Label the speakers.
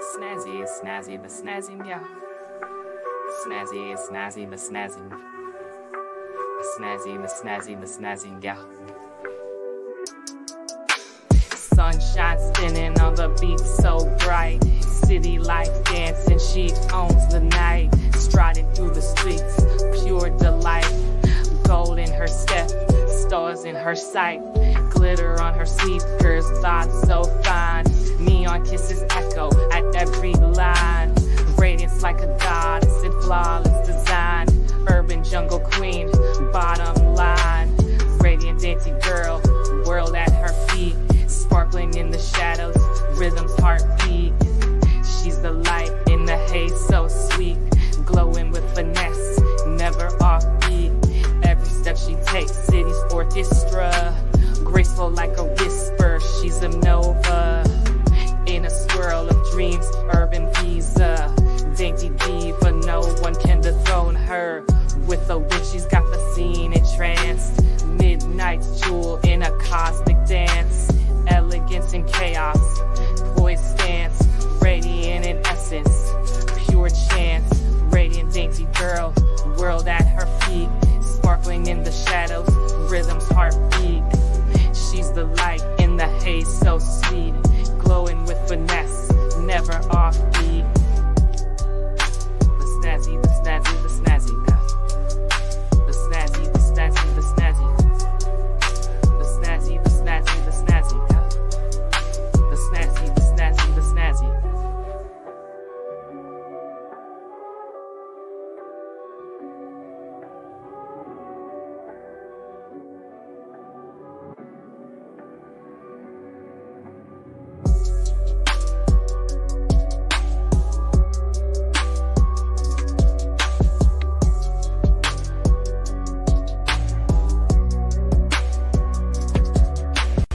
Speaker 1: Snazzy snazzy, but snazzy, yeah. Snazzy snazzy, but snazzing. Snazzy, but snazzy, but snazzing, yeah. Sunshine spinning on the beat so bright. City life dancing, she owns the night. Striding through the streets, pure delight. Gold in her step, stars in her sight. Glitter on her sneakers, thoughts so fine. Neon kisses jungle queen, bottom line. Radiant dainty girl, world at her feet. Sparkling in the shadows, rhythm's heartbeat. She's the light in the haze, so sweet. Glowing with finesse, never offbeat. Every step she takes, city's orchestra. Graceful like a whisper, she's a nova. In a swirl of dreams, urban visa. Dainty diva, no one can dethrone her. With a wit, she's got the scene entranced. Midnight's jewel in a cosmic dance. Elegance and chaos, poised stance. Radiant in essence, pure chance. Radiant dainty girl, world at her feet. Sparkling in the shadows, rhythm's heartbeat. She's the light in the haze, so sweet. Glowing with finesse